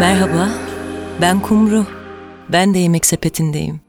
Merhaba, ben Kumru. Ben de yemek sepetindeyim.